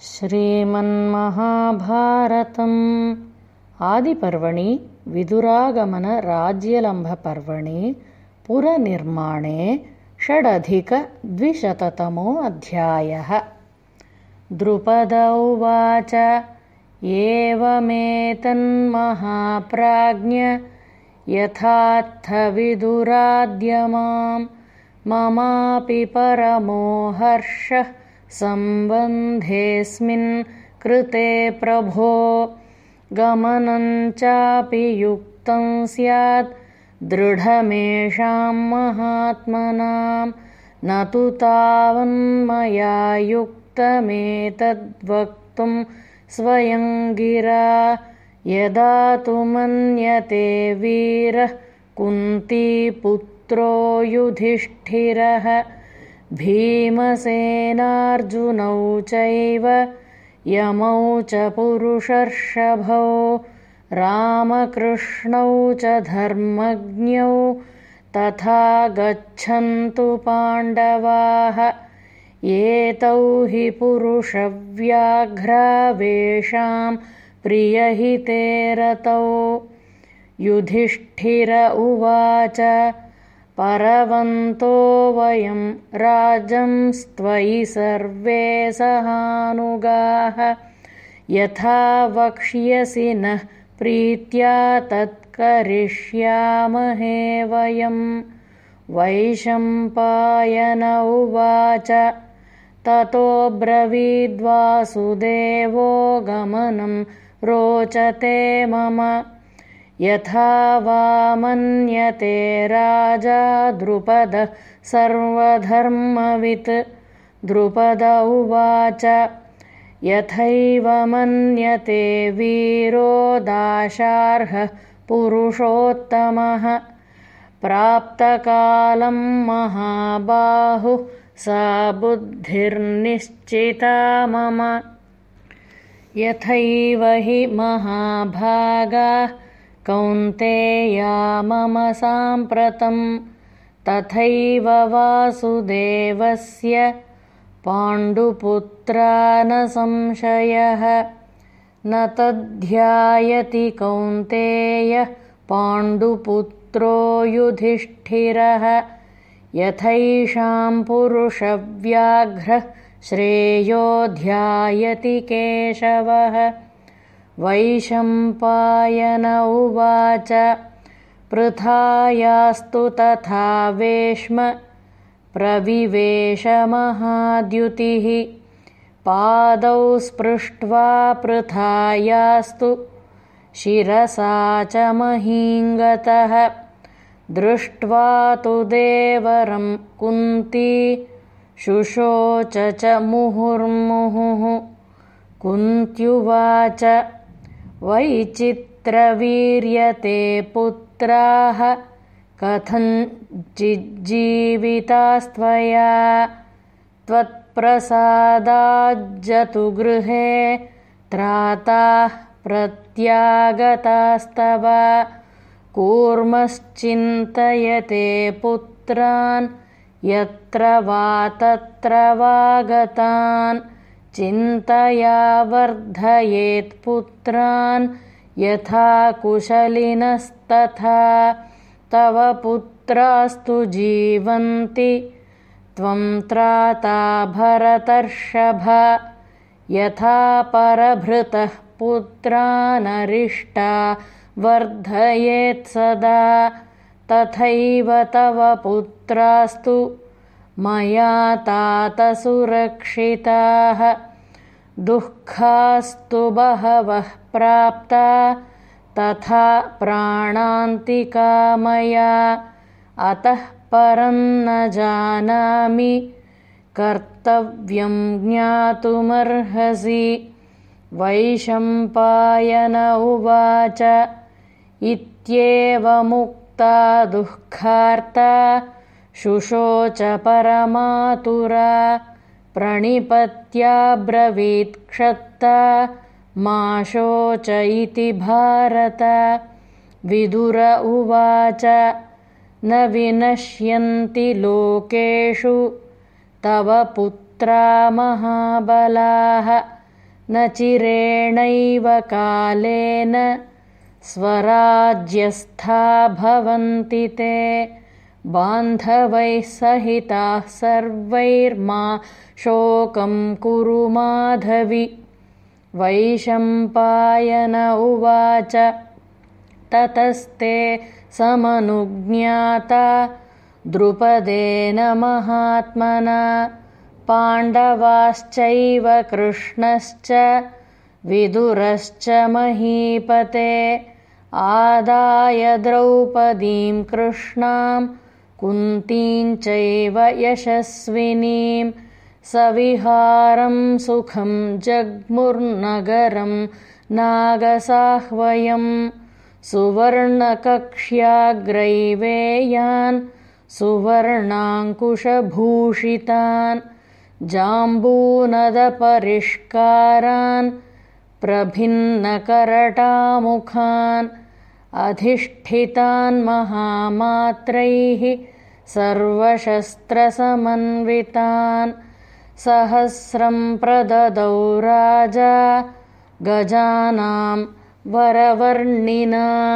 श्रीमन्महाभारतम्। आदिपर्वणि विदुरागमनराज्यलम्भपर्वणि पुरनिर्माणे षडधिकद्विशततमोऽध्यायः। द्रुपद उवाच एवमेतन्महाप्राज्ञ यथार्थविदुराद्यमां ममापि परमो हर्षः सम्बन्धेऽस्मिन् कृते प्रभो गमनं चापि युक्तं स्यात् दृढमेषां महात्मनां। न तु तावन्मया युक्तमेतद्वक्तुं स्वयं गिरा। यदा तु मन्यते वीरः कुन्तीपुत्रो युधिष्ठिरः भीमसेनार्जुनौ चैव यमौ च पुरुषर्षभौ रामकृष्णौ च धर्मज्ञौ तथा गच्छन्तु पाण्डवाः। एतौ हि पुरुषव्याघ्रावेषां प्रियहिते रतौ। युधिष्ठिर उवाच परवन्तो वयं राजंस्त्वयि सर्वे सहानुगाः। यथा वक्ष्यसि नः प्रीत्या तत्करिष्यामहे वयं वैशम्पायन उवाच ततो ब्रवीद्वासुदेवो गमनं रोचते मम यथा वा मन्यते राजा द्रुपद सर्वधर्मवित्। द्रुपद उवाच यथैव मन्यते वीरो दाशार्हः पुरुषोत्तमः। प्राप्तकालं महाबाहुः सा बुद्धिर्निश्चिता मम। यथैव हि महाभागाः कौन्तेया मम साम्प्रतं तथैव वासुदेवस्य पाण्डुपुत्रा न संशयः न तद्ध्यायति कौन्तेय पाण्डुपुत्रो युधिष्ठिरः यथैषां पुरुषव्याघ्रः श्रेयो ध्यायति केशवः वैशम्पायन उवाच। पृथायास्तु तथा वेश्म। प्रविवेशमहाद्युतिः। पादौ स्पृष्ट्वा पृथायास्तु। शिरसा च महीङ्गतः। दृष्ट्वा तु देवरं कुन्ती। शुशोच च मुहुर्मुहुः। कुन्त्युवाच वैचित्रवीर्यते पुत्राः कथञ्चिज्जीवितास्त्वया त्वत्प्रसादाज्जतु गृहे त्राताः प्रत्यागतास्तव। कूर्मश्चिन्तयते पुत्रान् यत्र वा तत्र वा गतान् चिन्तया वर्धयेत्पुत्रान् यथा कुशलिनस्तथा। तव पुत्रास्तु जीवन्ति त्वं त्राता भरतर्षभ। यथा परभृतः पुत्रानरिष्टा वर्धयेत्सदा तथैव तव पुत्रास्तु मया तातसुरक्षिताः दुःखास्तु बहवः प्राप्ता तथा प्राणान्तिका मया अतः परं न जानामि। कर्तव्यं ज्ञातुमर्हसि। वैशम्पायन उवाच इत्येवमुक्ता दुःखार्ता शुशोच परमातुरा प्रणिपत्याब्रवीत्क्षत्ता मा शोच इति भारत। विदुर उवाच न विनश्यन्ति लोकेषु तव पुत्रा महाबलाः न चिरेणैव कालेन स्वराज्यस्था भवन्ति ते बान्धवैः सहिताः सर्वैर्मा शोकं कुरु माधवि। वैशम्पायन उवाच ततस्ते समनुज्ञाता द्रुपदेन महात्मना पाण्डवाश्चैव कृष्णश्च विदुरश्च महीपते आदाय द्रौपदीं कृष्णां कुन्तीञ्चैव यशस्विनीं सविहारं सुखं जग्मुर्नगरं नागसाह्वयम् सुवर्णकक्ष्याग्रैवेयान् सुवर्णाङ्कुशभूषितान् जाम्बूनदपरिष्कारान् प्रभिन्नकरटामुखान् अधिष्ठितान् महामात्रैः सर्वशस्त्रसमन्वितान्। सहस्रं प्रददौ राजा गजानां वरवर्णिना